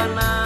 mana